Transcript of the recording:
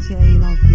谢谢李老师。